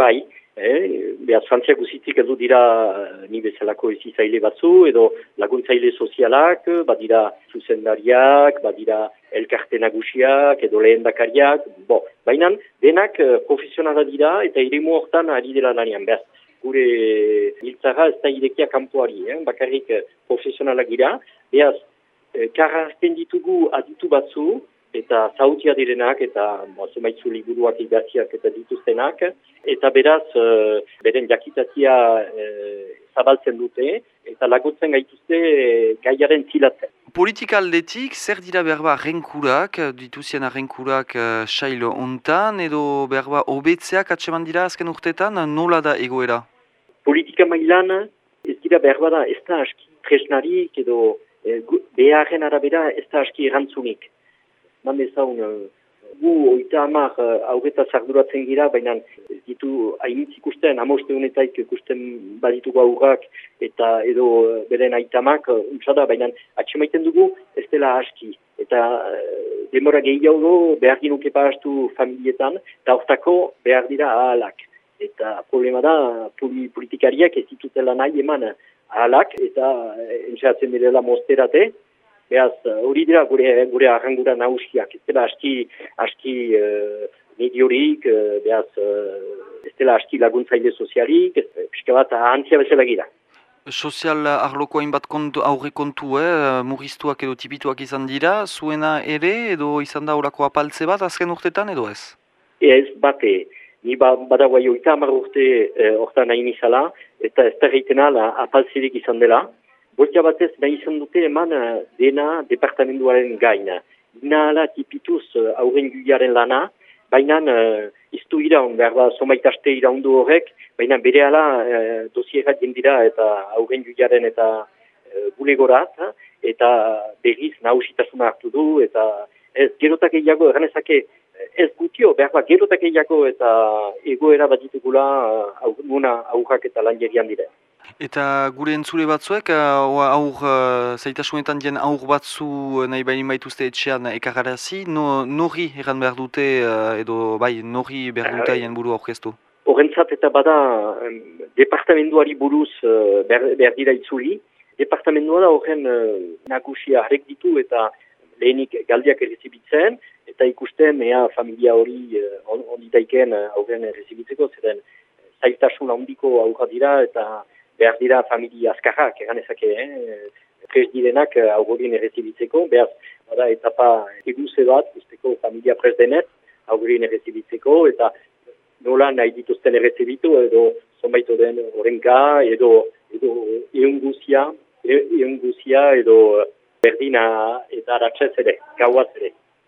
Bai, eh, behaz frantziak guzitik edo dira eh, ni bezalako ezizaile batzu, edo laguntzaile sozialak, badira zuzendariak, badira elkarte nagusiak, edo lehen dakariak, bo, baina denak eh, profesionala dira eta iremu hortan ari dela lanian, behaz, gure hiltzara ez da irekia kanpoari, eh? bakarrik profesionalak gira, behaz, karrazten ditugu aditu batzu, eta zautia direnak eta zenbaitzu liburuak idatziak eta dituztenak eta beraz uh, beren jakitatia uh, zabaltzen dute eta lagutzen gaituzte uh, gaiaren zilatzen. Politika aldetik, zer dira berba renkurak, dituzien renkurak uh, sailo ontan edo berba obetzeak atseman dira azken urtetan, nola da egoera? Politika mailan ez dira berba da ez da aski tresnarik edo eh, beharren arabera ez da aski erantzunik man dezaun, uh, gu oita hamar uh, aurreta zarduratzen gira, baina ez ditu hainitz ikusten, amoste honetaik ikusten baditugu aurrak eta edo uh, beren aitamak, untsada, baina atxemaiten dugu ez dela aski. Eta demora gehiago behar ginuke paraztu familietan, eta hortako behar dira ahalak. Eta problema da, politikariak ez ditutela nahi eman ahalak, eta entzatzen direla mosterate, Beaz, hori dira gure, gure arrangura nausiak, ez dela aski, aski uh, mediorik, uh, beaz, uh, ez dela aski laguntzaile sozialik, pixka bat antzia bezala gira. Sozial arloko hainbat kontu, aurre kontu, eh? murriztuak edo tipituak izan dira, zuena ere edo izan da horako apaltze bat azken urtetan edo ez? Ez, bate, ni ba, badagoa joita amar urte hortan nahi nizala, eta ez da apaltzerik izan dela, Botia batez nahi izan dute eman eh, dena departamentuaren gaina. Nahala tipituz uh, aurren guiaren lana, baina uh, iztu iraun, behar da somaitaste iraundu horrek, baina bere ala uh, dosierat jendira eta aurren guiaren eta uh, bulegorat, eta berriz nahusitasuna hartu du, eta ez gerotak egiago, erganezake, ez gutio, behar da gerotak egiago eta egoera bat ditugula uh, aurrak eta lanjerian dira. Eta gure entzule batzuek, uh, aur, uh, zaitasunetan dien aur batzu nahi bain baituzte etxean ekararazi, no, nori eran behar dute, edo bai, nori behar dute haien buru aurkeztu? Horrentzat eta bada, departamentuari buruz behar, behar dira itzuli, departamentua da horren nagusia harek ditu eta lehenik galdiak errezibitzen, eta ikusten ea familia hori uh, ondi daiken uh, aurren errezibitzeko, zeren zaitasun handiko aurra dira eta behar dira familia azkarrak, egan ezake, eh? Prez direnak eh, augurien errezibitzeko, behar bada etapa eguze bat, usteko familia prez denet, augurien errezibitzeko, eta nola nahi dituzten errezibitu, edo zonbaito den horrenka, edo, edo eunguzia, eunguzia, edo berdina eta aratzez ere, gauaz ere.